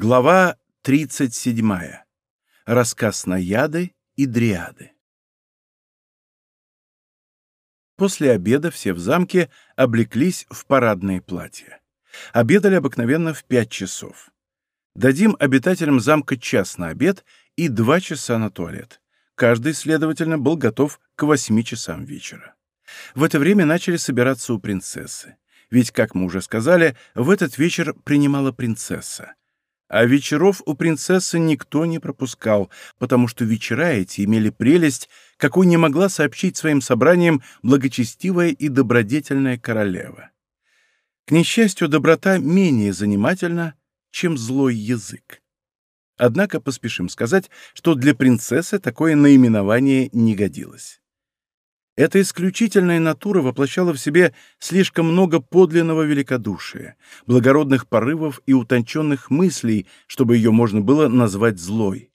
Глава 37. Рассказ Наяды и Дриады. После обеда все в замке облеклись в парадные платья. Обедали обыкновенно в пять часов. Дадим обитателям замка час на обед и два часа на туалет. Каждый, следовательно, был готов к восьми часам вечера. В это время начали собираться у принцессы. Ведь, как мы уже сказали, в этот вечер принимала принцесса. А вечеров у принцессы никто не пропускал, потому что вечера эти имели прелесть, какой не могла сообщить своим собраниям благочестивая и добродетельная королева. К несчастью, доброта менее занимательна, чем злой язык. Однако поспешим сказать, что для принцессы такое наименование не годилось. Эта исключительная натура воплощала в себе слишком много подлинного великодушия, благородных порывов и утонченных мыслей, чтобы ее можно было назвать злой.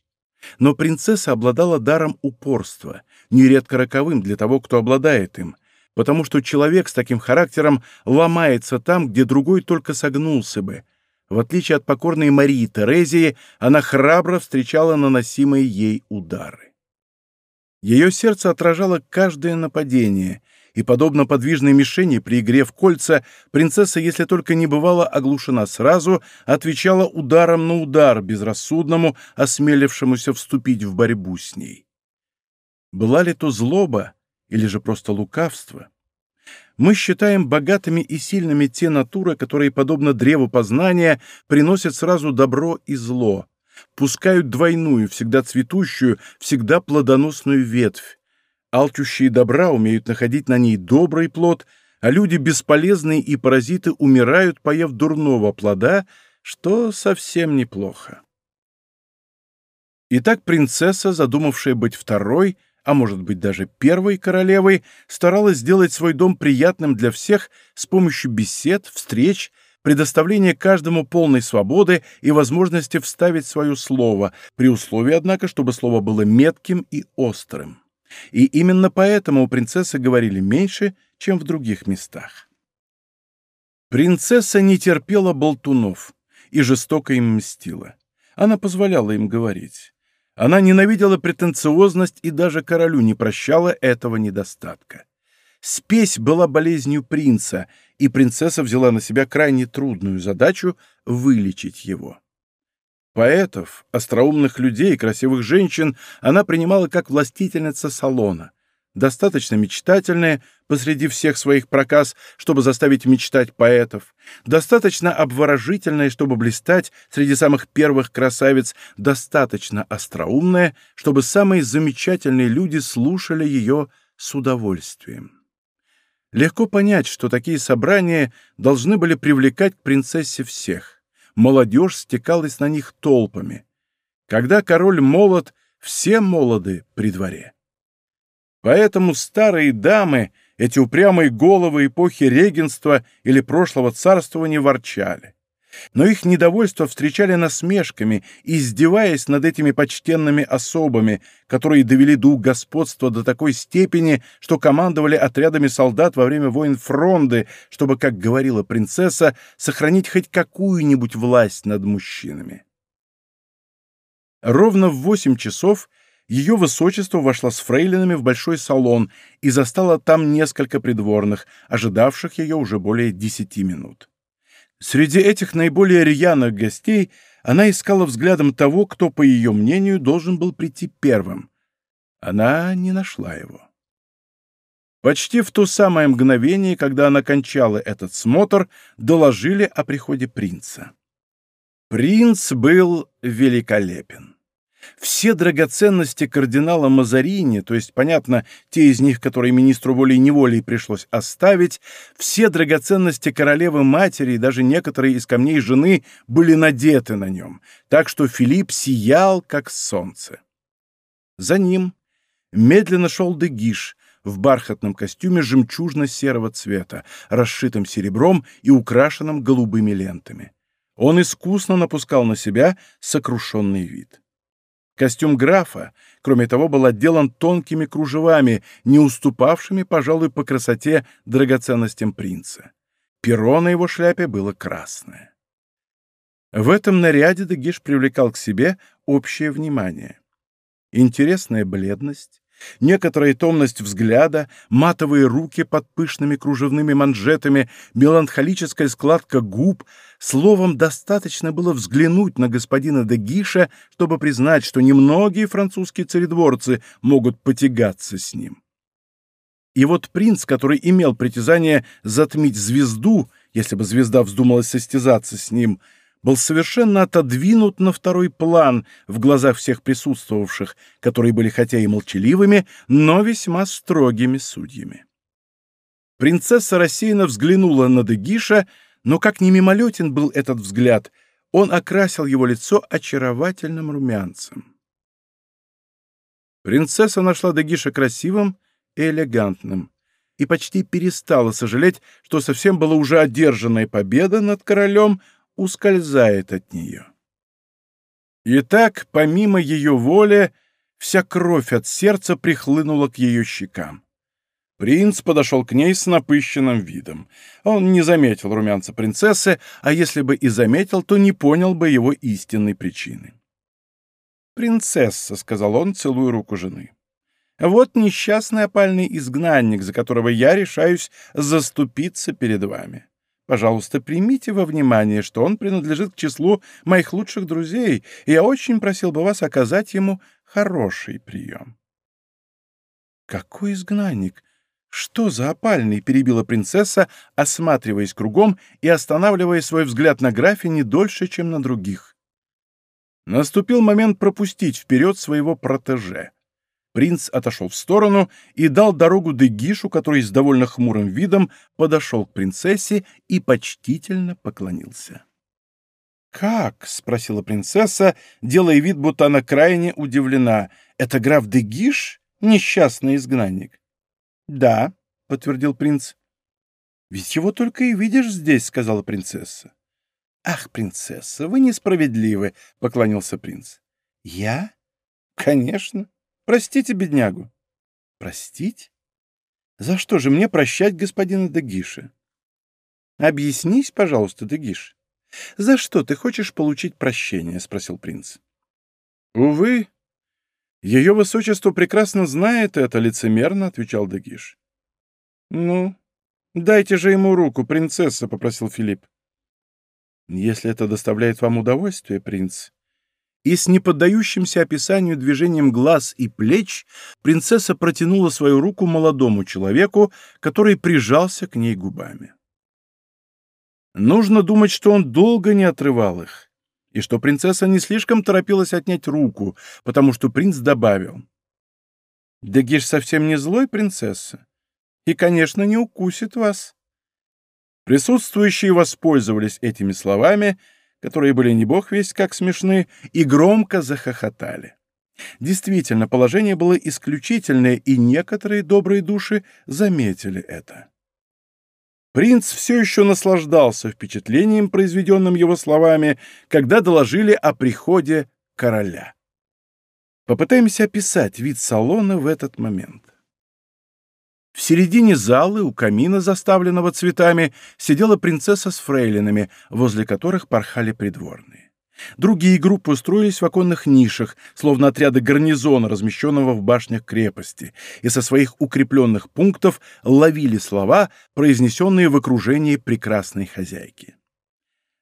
Но принцесса обладала даром упорства, нередко роковым для того, кто обладает им, потому что человек с таким характером ломается там, где другой только согнулся бы. В отличие от покорной Марии Терезии, она храбро встречала наносимые ей удары. Ее сердце отражало каждое нападение, и, подобно подвижной мишени при игре в кольца, принцесса, если только не бывала оглушена сразу, отвечала ударом на удар безрассудному, осмелившемуся вступить в борьбу с ней. Была ли то злоба или же просто лукавство? Мы считаем богатыми и сильными те натуры, которые, подобно древу познания, приносят сразу добро и зло, пускают двойную, всегда цветущую, всегда плодоносную ветвь. Алчущие добра умеют находить на ней добрый плод, а люди бесполезные и паразиты умирают, поев дурного плода, что совсем неплохо. Итак, принцесса, задумавшая быть второй, а может быть даже первой королевой, старалась сделать свой дом приятным для всех с помощью бесед, встреч предоставление каждому полной свободы и возможности вставить свое слово, при условии, однако, чтобы слово было метким и острым. И именно поэтому у принцессы говорили меньше, чем в других местах. Принцесса не терпела болтунов и жестоко им мстила. Она позволяла им говорить. Она ненавидела претенциозность и даже королю не прощала этого недостатка. Спесь была болезнью принца, и принцесса взяла на себя крайне трудную задачу вылечить его. Поэтов, остроумных людей, красивых женщин она принимала как властительница салона, достаточно мечтательная посреди всех своих проказ, чтобы заставить мечтать поэтов, достаточно обворожительная, чтобы блистать среди самых первых красавиц, достаточно остроумная, чтобы самые замечательные люди слушали ее с удовольствием. Легко понять, что такие собрания должны были привлекать к принцессе всех. Молодежь стекалась на них толпами. Когда король молод, все молоды при дворе. Поэтому старые дамы, эти упрямые головы эпохи регенства или прошлого царствования ворчали но их недовольство встречали насмешками, издеваясь над этими почтенными особами, которые довели дух господства до такой степени, что командовали отрядами солдат во время войн фронды, чтобы, как говорила принцесса, сохранить хоть какую-нибудь власть над мужчинами. Ровно в восемь часов ее высочество вошла с фрейлинами в большой салон и застала там несколько придворных, ожидавших ее уже более десяти минут. Среди этих наиболее рьяных гостей она искала взглядом того, кто, по ее мнению, должен был прийти первым. Она не нашла его. Почти в то самое мгновение, когда она кончала этот смотр, доложили о приходе принца. Принц был великолепен. Все драгоценности кардинала Мазарини, то есть, понятно, те из них, которые министру волей-неволей пришлось оставить, все драгоценности королевы-матери и даже некоторые из камней жены были надеты на нем, так что Филипп сиял, как солнце. За ним медленно шел Дегиш в бархатном костюме жемчужно-серого цвета, расшитым серебром и украшенным голубыми лентами. Он искусно напускал на себя сокрушенный вид. Костюм графа, кроме того, был отделан тонкими кружевами, не уступавшими, пожалуй, по красоте драгоценностям принца. Перо на его шляпе было красное. В этом наряде Дегиш привлекал к себе общее внимание. Интересная бледность, некоторая томность взгляда, матовые руки под пышными кружевными манжетами, меланхолическая складка губ. Словом, достаточно было взглянуть на господина Дегиша, чтобы признать, что немногие французские царедворцы могут потягаться с ним. И вот принц, который имел притязание затмить звезду, если бы звезда вздумалась состязаться с ним, — был совершенно отодвинут на второй план в глазах всех присутствовавших, которые были хотя и молчаливыми, но весьма строгими судьями. Принцесса рассеянно взглянула на Дегиша, но как ни мимолетен был этот взгляд, он окрасил его лицо очаровательным румянцем. Принцесса нашла Дегиша красивым и элегантным и почти перестала сожалеть, что совсем была уже одержанная победа над королем, ускользает от нее. Итак, помимо ее воли, вся кровь от сердца прихлынула к ее щекам. Принц подошел к ней с напыщенным видом. Он не заметил румянца принцессы, а если бы и заметил, то не понял бы его истинной причины. «Принцесса», — сказал он, целуя руку жены, — «вот несчастный опальный изгнанник, за которого я решаюсь заступиться перед вами. Пожалуйста, примите во внимание, что он принадлежит к числу моих лучших друзей, и я очень просил бы вас оказать ему хороший прием». «Какой изгнанник? Что за опальный?» — перебила принцесса, осматриваясь кругом и останавливая свой взгляд на графе не дольше, чем на других. Наступил момент пропустить вперед своего протеже. Принц отошел в сторону и дал дорогу Дегишу, который с довольно хмурым видом подошел к принцессе и почтительно поклонился. «Как?» — спросила принцесса, делая вид, будто она крайне удивлена. «Это граф Дегиш, несчастный изгнанник?» «Да», — подтвердил принц. «Ведь его только и видишь здесь», — сказала принцесса. «Ах, принцесса, вы несправедливы», — поклонился принц. «Я? Конечно. Простите беднягу. Простить? За что же мне прощать господина Дегиша? Объяснись, пожалуйста, Дегиш. За что ты хочешь получить прощение? спросил принц. Увы, ее высочество прекрасно знает это, лицемерно отвечал Дегиш. Ну, дайте же ему руку, принцесса, попросил Филипп. Если это доставляет вам удовольствие, принц, и с неподдающимся описанию движением глаз и плеч принцесса протянула свою руку молодому человеку, который прижался к ней губами. Нужно думать, что он долго не отрывал их, и что принцесса не слишком торопилась отнять руку, потому что принц добавил. «Дегиш совсем не злой, принцесса, и, конечно, не укусит вас». Присутствующие воспользовались этими словами — которые были не бог весть как смешны, и громко захохотали. Действительно, положение было исключительное, и некоторые добрые души заметили это. Принц все еще наслаждался впечатлением, произведенным его словами, когда доложили о приходе короля. Попытаемся описать вид салона в этот момент. В середине залы, у камина, заставленного цветами, сидела принцесса с фрейлинами, возле которых порхали придворные. Другие группы устроились в оконных нишах, словно отряды гарнизона, размещенного в башнях крепости, и со своих укрепленных пунктов ловили слова, произнесенные в окружении прекрасной хозяйки.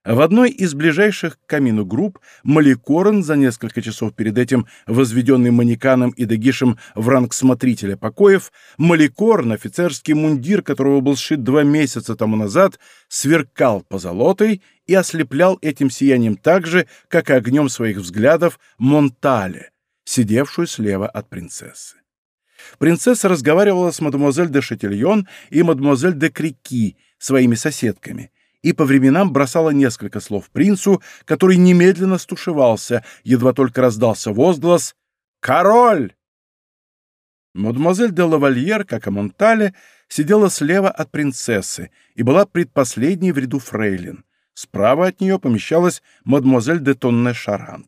В одной из ближайших к камину групп Маликорн, за несколько часов перед этим возведенный Манеканом и Дагишем в ранг смотрителя покоев, Маликорн, офицерский мундир, которого был сшит два месяца тому назад, сверкал позолотой и ослеплял этим сиянием так же, как и огнем своих взглядов Монтале, сидевшую слева от принцессы. Принцесса разговаривала с мадемуазель де Шатильон и мадемуазель де Крики, своими соседками — и по временам бросала несколько слов принцу, который немедленно стушевался, едва только раздался возглас «Король!». Мадемуазель де Лавальер, как и Монтале, сидела слева от принцессы и была предпоследней в ряду фрейлин. Справа от нее помещалась мадемуазель де Тонне Шарант.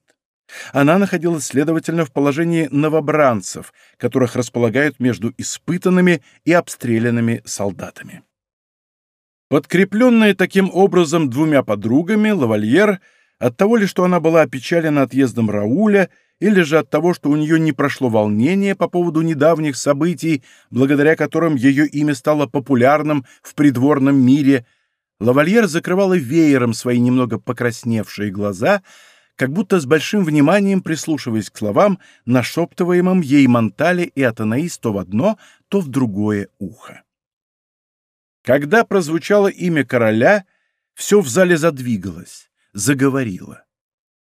Она находилась, следовательно, в положении новобранцев, которых располагают между испытанными и обстрелянными солдатами. Подкрепленная таким образом двумя подругами, лавальер От того ли, что она была опечалена отъездом Рауля, или же от того, что у нее не прошло волнение по поводу недавних событий, благодаря которым ее имя стало популярным в придворном мире, лавальер закрывала веером свои немного покрасневшие глаза, как будто с большим вниманием прислушиваясь к словам, нашептываемым ей Монтале и Атанаис то в одно, то в другое ухо. Когда прозвучало имя короля, все в зале задвигалось, заговорило.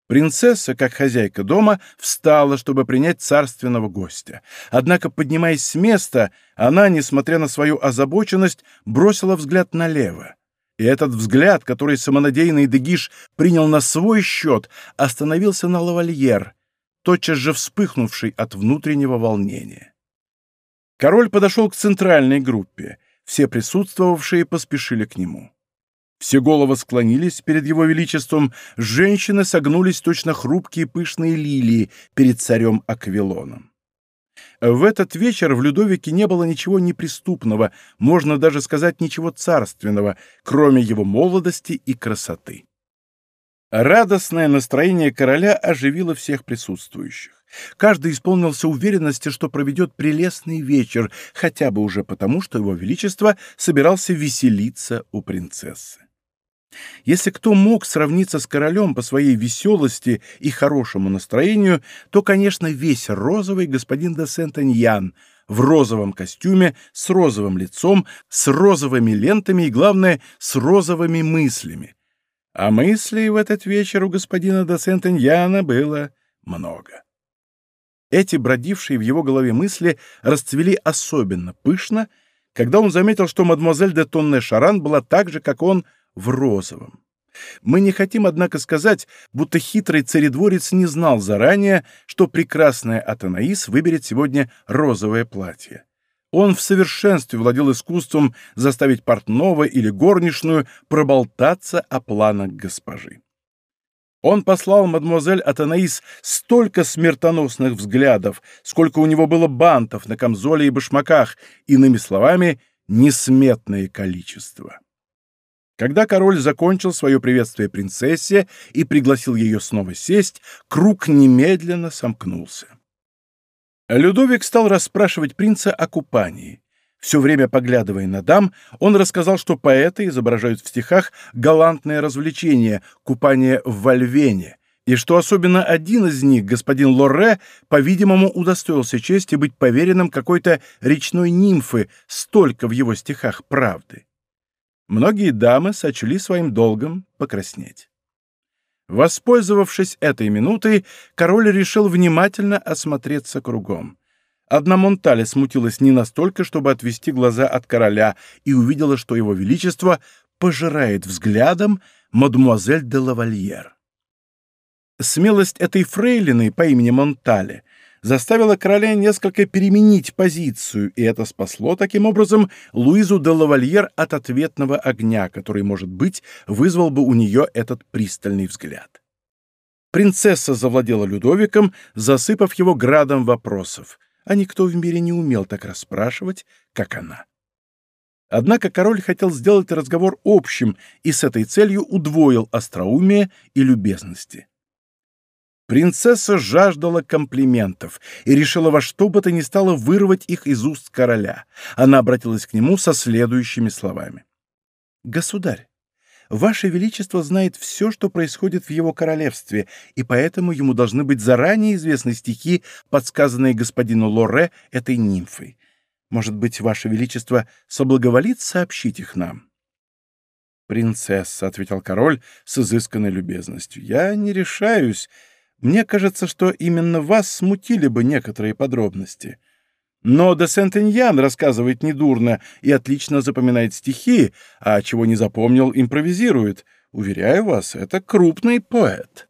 Принцесса, как хозяйка дома, встала, чтобы принять царственного гостя. Однако, поднимаясь с места, она, несмотря на свою озабоченность, бросила взгляд налево. И этот взгляд, который самонадеянный Дегиш принял на свой счет, остановился на лавальер, тотчас же вспыхнувший от внутреннего волнения. Король подошел к центральной группе. Все присутствовавшие поспешили к нему. Все головы склонились перед его величеством, женщины согнулись точно хрупкие пышные лилии перед царем Аквилоном. В этот вечер в Людовике не было ничего неприступного, можно даже сказать ничего царственного, кроме его молодости и красоты. Радостное настроение короля оживило всех присутствующих. Каждый исполнился уверенности, что проведет прелестный вечер, хотя бы уже потому, что его величество собирался веселиться у принцессы. Если кто мог сравниться с королем по своей веселости и хорошему настроению, то, конечно, весь розовый господин де Сент-Аньян в розовом костюме, с розовым лицом, с розовыми лентами и, главное, с розовыми мыслями. А мыслей в этот вечер у господина де Сент-Аньяна было много. Эти бродившие в его голове мысли расцвели особенно пышно, когда он заметил, что мадемуазель де Тонне Шаран была так же, как он, в розовом. Мы не хотим, однако, сказать, будто хитрый царедворец не знал заранее, что прекрасная Атанаис выберет сегодня розовое платье. Он в совершенстве владел искусством заставить портного или горничную проболтаться о планах госпожи. Он послал мадемуазель Атанаис столько смертоносных взглядов, сколько у него было бантов на камзоле и башмаках, иными словами, несметное количество. Когда король закончил свое приветствие принцессе и пригласил ее снова сесть, круг немедленно сомкнулся. Людовик стал расспрашивать принца о купании. Все время поглядывая на дам, он рассказал, что поэты изображают в стихах галантное развлечение — купание в Вольвене, и что особенно один из них, господин Лорре, по-видимому, удостоился чести быть поверенным какой-то речной нимфы, столько в его стихах правды многие дамы сочли своим долгом покраснеть. Воспользовавшись этой минутой, король решил внимательно осмотреться кругом. Одна Монтале смутилась не настолько, чтобы отвести глаза от короля, и увидела, что его величество пожирает взглядом мадемуазель де лавальер. Смелость этой фрейлины по имени Монтале заставило короля несколько переменить позицию, и это спасло таким образом Луизу де лавальер от ответного огня, который, может быть, вызвал бы у нее этот пристальный взгляд. Принцесса завладела Людовиком, засыпав его градом вопросов, а никто в мире не умел так расспрашивать, как она. Однако король хотел сделать разговор общим и с этой целью удвоил остроумие и любезности. Принцесса жаждала комплиментов и решила во что бы то ни стало вырвать их из уст короля. Она обратилась к нему со следующими словами. «Государь, Ваше Величество знает все, что происходит в его королевстве, и поэтому ему должны быть заранее известны стихи, подсказанные господину Лоре этой нимфой. Может быть, Ваше Величество соблаговолит сообщить их нам?» «Принцесса», — ответил король с изысканной любезностью, — «я не решаюсь мне кажется, что именно вас смутили бы некоторые подробности. Но де Сент-Эньян рассказывает недурно и отлично запоминает стихи, а чего не запомнил, импровизирует. Уверяю вас, это крупный поэт.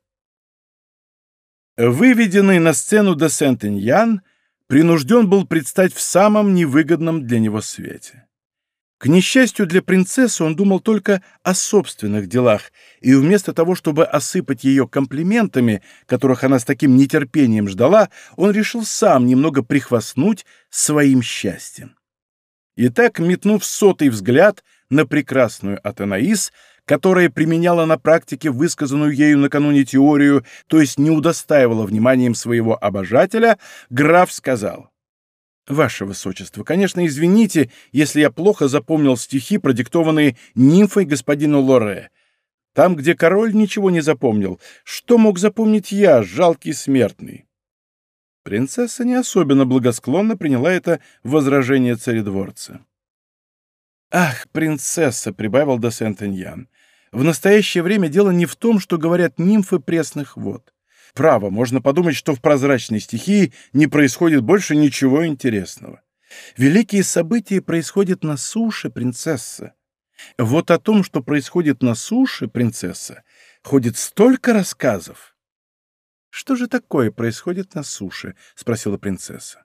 Выведенный на сцену де Сент-Эньян принужден был предстать в самом невыгодном для него свете. К несчастью для принцессы он думал только о собственных делах, и вместо того, чтобы осыпать ее комплиментами, которых она с таким нетерпением ждала, он решил сам немного прихвастнуть своим счастьем. Итак, метнув сотый взгляд на прекрасную Атанаис, которая применяла на практике высказанную ею накануне теорию, то есть не удостаивала вниманием своего обожателя, граф сказал. «Ваше Высочество, конечно, извините, если я плохо запомнил стихи, продиктованные нимфой господину Лоре. Там, где король ничего не запомнил, что мог запомнить я, жалкий смертный?» Принцесса не особенно благосклонно приняла это возражение царедворца. «Ах, принцесса!» — прибавил де Сент-Эньян. «В настоящее время дело не в том, что говорят нимфы пресных вод. Право, можно подумать, что в прозрачной стихии не происходит больше ничего интересного. Великие события происходят на суше, принцесса. Вот о том, что происходит на суше, принцесса, ходит столько рассказов». «Что же такое происходит на суше?» — спросила принцесса.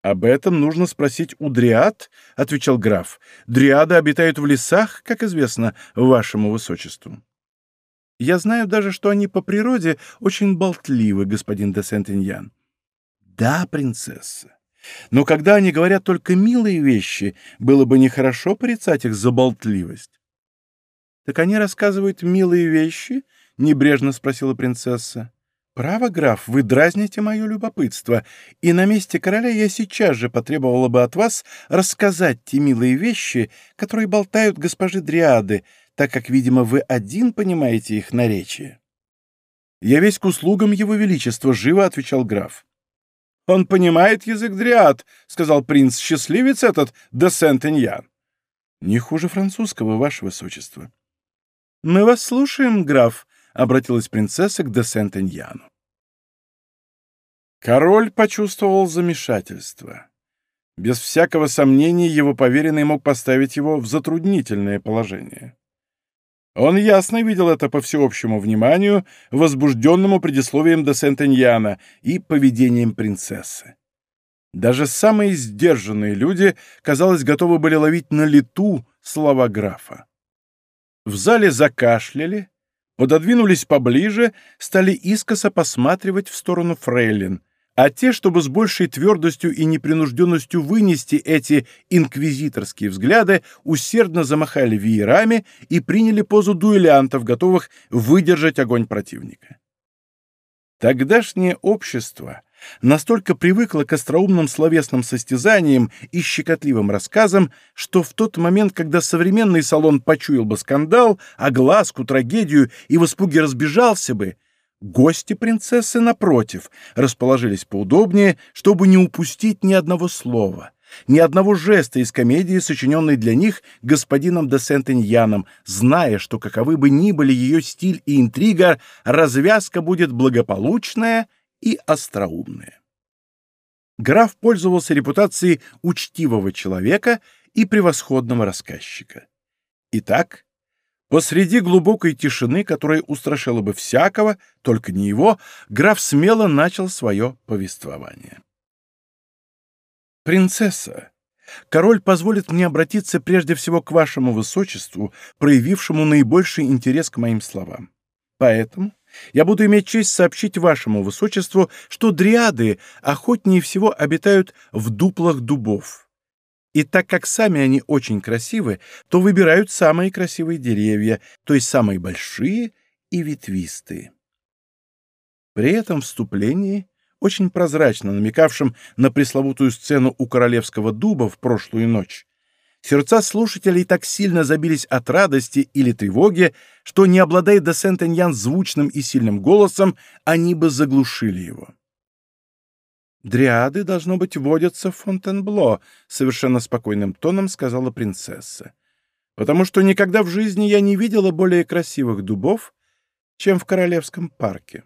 «Об этом нужно спросить у дриад», — отвечал граф. «Дриады обитают в лесах, как известно, вашему высочеству». «Я знаю даже, что они по природе очень болтливы, господин де Сент-Иньян». «Да, принцесса. Но когда они говорят только милые вещи, было бы нехорошо порицать их за болтливость». «Так они рассказывают милые вещи?» — небрежно спросила принцесса. «Право, граф, вы дразните мое любопытство, и на месте короля я сейчас же потребовала бы от вас рассказать те милые вещи, которые болтают госпожи Дриады, так как, видимо, вы один понимаете их наречие». «Я весь к услугам его величества», — живо отвечал граф. «Он понимает язык Дриад», — сказал принц, — «счастливец этот де Сент-Эньян». «Не хуже французского, ваше высочество». «Мы вас слушаем, граф», обратилась принцесса к де Сент-Эньяну. Король почувствовал замешательство. Без всякого сомнения его поверенный мог поставить его в затруднительное положение. Он ясно видел это по всеобщему вниманию, возбужденному предисловием де Сент-Эньяна и поведением принцессы. Даже самые сдержанные люди, казалось, готовы были ловить на лету слова графа. В зале закашляли, пододвинулись поближе, стали искоса посматривать в сторону фрейлин, а те, чтобы с большей твердостью и непринужденностью вынести эти инквизиторские взгляды, усердно замахали веерами и приняли позу дуэлянтов, готовых выдержать огонь противника. Тогдашнее общество настолько привыкла к остроумным словесным состязаниям и щекотливым рассказам, что в тот момент, когда современный салон почуял бы скандал, огласку, трагедию и в испуге разбежался бы, гости принцессы, напротив, расположились поудобнее, чтобы не упустить ни одного слова, ни одного жеста из комедии, сочиненной для них господином де Сент-Иньяном, зная, что каковы бы ни были ее стиль и интрига, развязка будет благополучная и остроумные. Граф пользовался репутацией учтивого человека и превосходного рассказчика. Итак, посреди глубокой тишины, которая устрашила бы всякого, только не его, граф смело начал свое повествование. «Принцесса, король позволит мне обратиться прежде всего к вашему высочеству, проявившему наибольший интерес к моим словам. Поэтому я буду иметь честь сообщить вашему высочеству, что дриады охотнее всего обитают в дуплах дубов. И так как сами они очень красивы, то выбирают самые красивые деревья, то есть самые большие и ветвистые. При этом вступлении, очень прозрачно намекавшем на пресловутую сцену у королевского дуба в прошлую ночь, Сердца слушателей так сильно забились от радости или тревоги, что, не обладая де Сент-Эньян звучным и сильным голосом, они бы заглушили его. «Дриады, должно быть, водятся в Фонтенбло», — совершенно спокойным тоном сказала принцесса. «Потому что никогда в жизни я не видела более красивых дубов, чем в Королевском парке».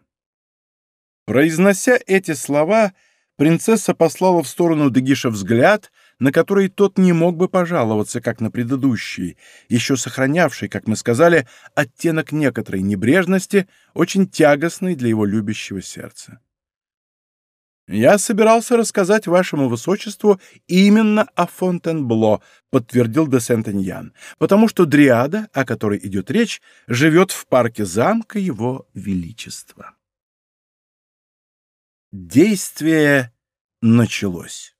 Произнося эти слова, принцесса послала в сторону Дегиша взгляд, на который тот не мог бы пожаловаться, как на предыдущий, еще сохранявший, как мы сказали, оттенок некоторой небрежности, очень тягостный для его любящего сердца. «Я собирался рассказать вашему высочеству именно о Фонтенбло», подтвердил де Сентеньян, «потому что Дриада, о которой идет речь, живет в парке замка его величества». Действие началось.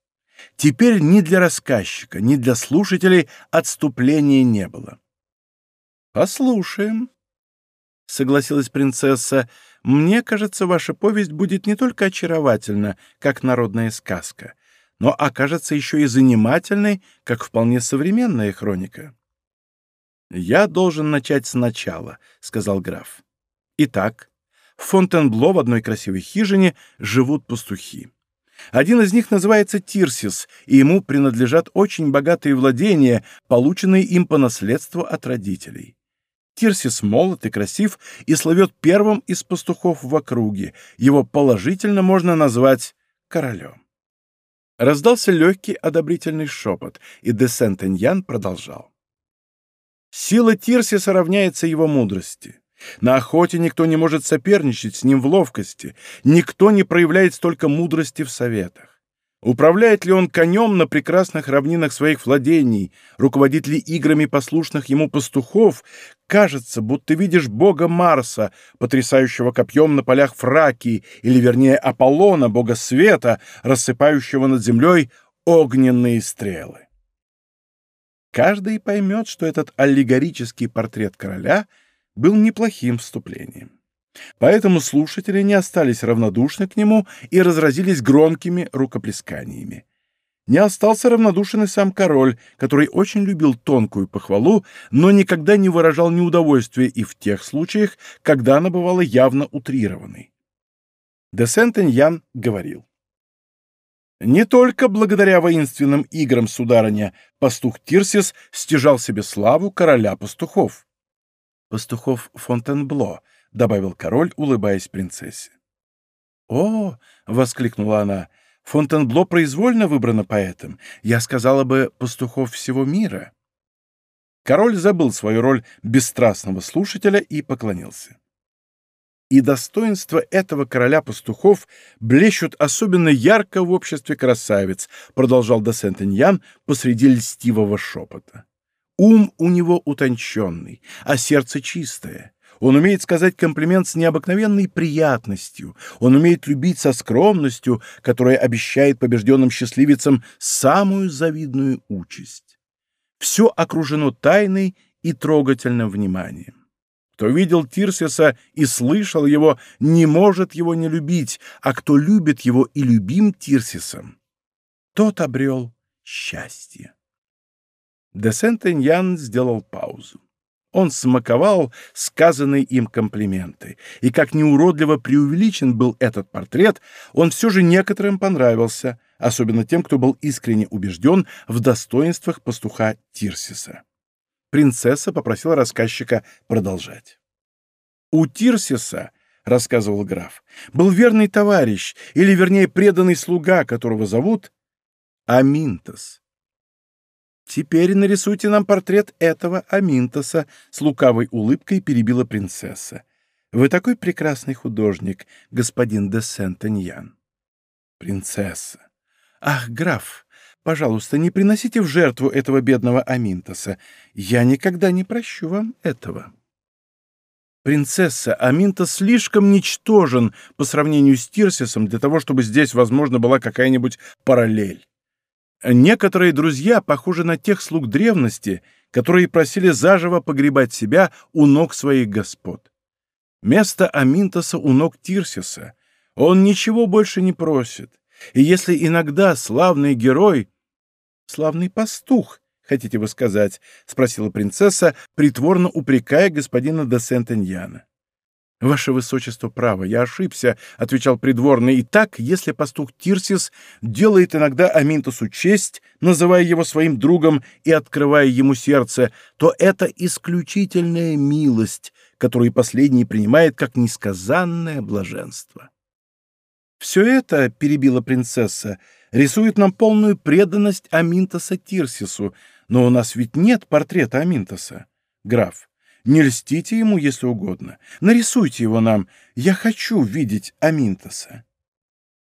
Теперь ни для рассказчика, ни для слушателей отступления не было. «Послушаем», — согласилась принцесса. «Мне кажется, ваша повесть будет не только очаровательна, как народная сказка, но окажется еще и занимательной, как вполне современная хроника». «Я должен начать сначала», — сказал граф. «Итак, в Фонтенбло в одной красивой хижине живут пастухи. Один из них называется Тирсис, и ему принадлежат очень богатые владения, полученные им по наследству от родителей. Тирсис молод и красив и славет первым из пастухов в округе. Его положительно можно назвать королем. Раздался легкий одобрительный шепот, и де Сентеньян продолжал. Сила Тирсиса равняется его мудрости. На охоте никто не может соперничать с ним в ловкости, никто не проявляет столько мудрости в советах. Управляет ли он конем на прекрасных равнинах своих владений, руководит ли играми послушных ему пастухов, кажется, будто видишь бога Марса, потрясающего копьем на полях Фракии, или, вернее, Аполлона, бога света, рассыпающего над землей огненные стрелы. Каждый поймет, что этот аллегорический портрет короля — был неплохим вступлением. Поэтому слушатели не остались равнодушны к нему и разразились громкими рукоплесканиями. Не остался равнодушен и сам король, который очень любил тонкую похвалу, но никогда не выражал неудовольствия и в тех случаях, когда она бывала явно утрированной. Де Сентеньян говорил. Не только благодаря воинственным играм сударыня пастух Тирсис стяжал себе славу короля пастухов пастухов Фонтенбло», — добавил король, улыбаясь принцессе. «О!» — воскликнула она. «Фонтенбло произвольно выбрано поэтом. Я сказала бы, пастухов всего мира». Король забыл свою роль бесстрастного слушателя и поклонился. И достоинства этого короля пастухов блещут особенно ярко в обществе красавиц, продолжал де Сентеньян посреди льстивого шепота. Ум у него утонченный, а сердце чистое. Он умеет сказать комплимент с необыкновенной приятностью. Он умеет любить со скромностью, которая обещает побежденным счастливицам самую завидную участь. Все окружено тайной и трогательным вниманием. Кто видел Тирсиса и слышал его, не может его не любить, а кто любит его и любим Тирсисом, тот обрел счастье. Де Сентеньян сделал паузу. Он смаковал сказанные им комплименты, и как неуродливо преувеличен был этот портрет, он все же некоторым понравился, особенно тем, кто был искренне убежден в достоинствах пастуха Тирсиса. Принцесса попросила рассказчика продолжать. «У Тирсиса, — рассказывал граф, — был верный товарищ, или, вернее, преданный слуга, которого зовут Аминтос. «Теперь нарисуйте нам портрет этого Аминтоса», — с лукавой улыбкой перебила принцесса. «Вы такой прекрасный художник, господин де Сентеньян». «Принцесса! Ах, граф, пожалуйста, не приносите в жертву этого бедного Аминтоса. Я никогда не прощу вам этого». «Принцесса, Аминтос слишком ничтожен по сравнению с Тирсисом для того, чтобы здесь, возможно, была какая-нибудь параллель. Некоторые друзья похожи на тех слуг древности, которые просили заживо погребать себя у ног своих господ. Место Аминтоса у ног Тирсиса. Он ничего больше не просит. И если иногда славный герой... Славный пастух, хотите вы сказать? — спросила принцесса, притворно упрекая господина де Сентеньяна. «Ваше высочество право, я ошибся», — отвечал придворный. «И так, если пастух Тирсис делает иногда Аминтусу честь, называя его своим другом и открывая ему сердце, то это исключительная милость, которую последний принимает как несказанное блаженство». «Все это, — перебила принцесса, — рисует нам полную преданность Аминтоса Тирсису, но у нас ведь нет портрета Аминтоса, граф». Не льстите ему, если угодно. Нарисуйте его нам. Я хочу видеть Аминтоса».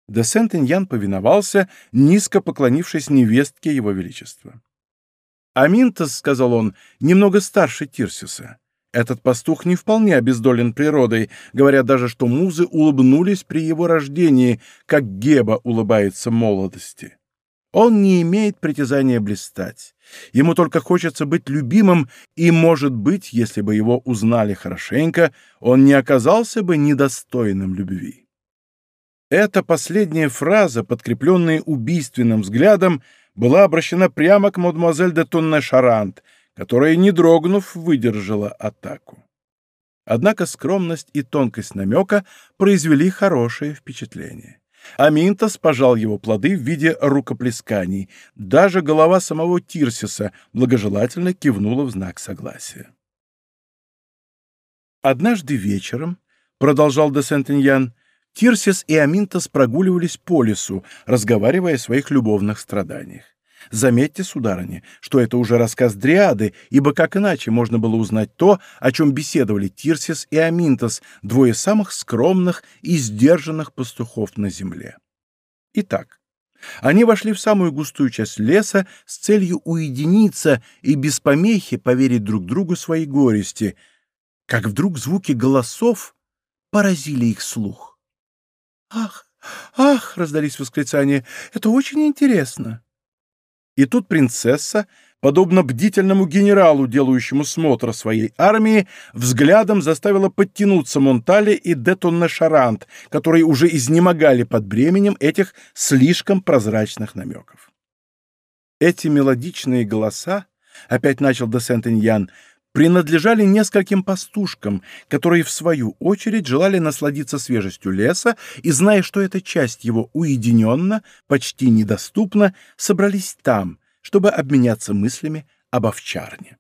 Де Сент-Иньян повиновался, низко поклонившись невестке его величества. «Аминтос, — сказал он, — немного старше Тирсиса. Этот пастух не вполне обездолен природой, говоря даже, что музы улыбнулись при его рождении, как Геба улыбается молодости. Он не имеет притязания блистать. Ему только хочется быть любимым, и, может быть, если бы его узнали хорошенько, он не оказался бы недостойным любви. Эта последняя фраза, подкрепленная убийственным взглядом, была обращена прямо к мадемуазель де Тонне-Шарант, которая, не дрогнув, выдержала атаку. Однако скромность и тонкость намека произвели хорошее впечатление. Аминтос пожал его плоды в виде рукоплесканий. Даже голова самого Тирсиса благожелательно кивнула в знак согласия. Однажды вечером, продолжал де Сентеньян, Тирсис и Аминтос прогуливались по лесу, разговаривая о своих любовных страданиях. Заметьте, сударыня, что это уже рассказ Дриады, ибо как иначе можно было узнать то, о чем беседовали Тирсис и Аминтос, двое самых скромных и сдержанных пастухов на земле. Итак, они вошли в самую густую часть леса с целью уединиться и без помехи поверить друг другу свои горести, как вдруг звуки голосов поразили их слух. «Ах, ах!» — раздались восклицания. «Это очень интересно!» И тут принцесса, подобно бдительному генералу, делающему смотр своей армии, взглядом заставила подтянуться Монтале и Детонне Шарант, которые уже изнемогали под бременем этих слишком прозрачных намеков. Эти мелодичные голоса, опять начал де Сент-Иньян, принадлежали нескольким пастушкам, которые, в свою очередь, желали насладиться свежестью леса и, зная, что эта часть его уединенно, почти недоступна, собрались там, чтобы обменяться мыслями об овчарне.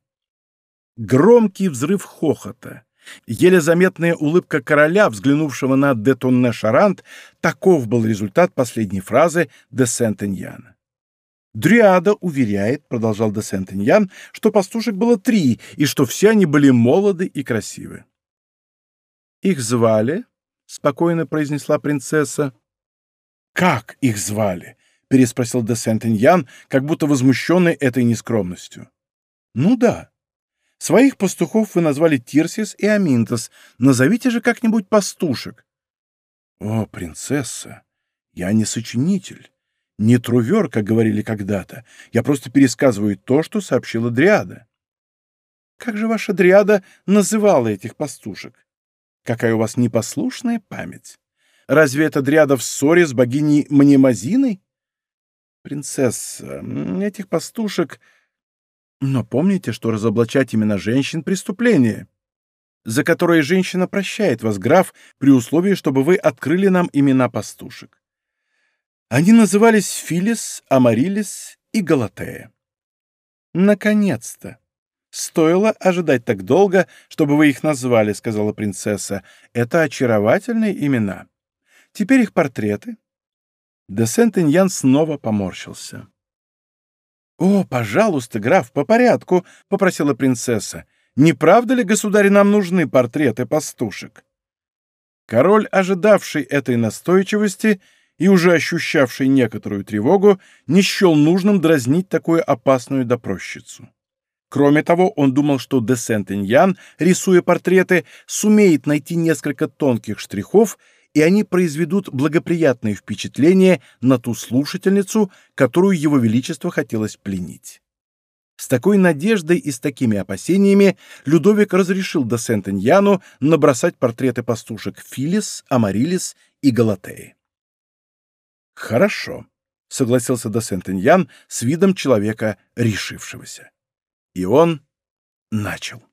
Громкий взрыв хохота, еле заметная улыбка короля, взглянувшего на Детонне Шарант, таков был результат последней фразы де Сент-Эньяна. Дриада уверяет, продолжал де Сент-Иньян, что пастушек было три, и что все они были молоды и красивы. «Их звали?» — спокойно произнесла принцесса. «Как их звали?» — переспросил де Сент-Иньян, как будто возмущенный этой нескромностью. «Ну да. Своих пастухов вы назвали Тирсис и Аминтос. Назовите же как-нибудь пастушек». «О, принцесса, я не сочинитель. Не трувер, как говорили когда-то. Я просто пересказываю то, что сообщила Дриада. Как же ваша Дриада называла этих пастушек? Какая у вас непослушная память. Разве это Дриада в ссоре с богиней Мнемозиной? Принцесса, этих пастушек... Но помните, что разоблачать имена женщин — преступление, за которое женщина прощает вас, граф, при условии, чтобы вы открыли нам имена пастушек. Они назывались Филис, Амарилис и Галатея. «Наконец-то! Стоило ожидать так долго, чтобы вы их назвали», — сказала принцесса. «Это очаровательные имена. Теперь их портреты». Де Сент-Иньян снова поморщился. «О, пожалуйста, граф, по порядку», — попросила принцесса. «Не правда ли, государь, нам нужны портреты пастушек?» Король, ожидавший этой настойчивости, — и уже ощущавший некоторую тревогу, не счел нужным дразнить такую опасную допросчицу. Кроме того, он думал, что де Сент-Иньян, рисуя портреты, сумеет найти несколько тонких штрихов, и они произведут благоприятное впечатление на ту слушательницу, которую его величество хотелось пленить. С такой надеждой и с такими опасениями Людовик разрешил де Сент-Иньяну набросать портреты пастушек Филис, Амарилис и Галатеи. «Хорошо», — согласился де Сентеньян с видом человека решившегося. И он начал.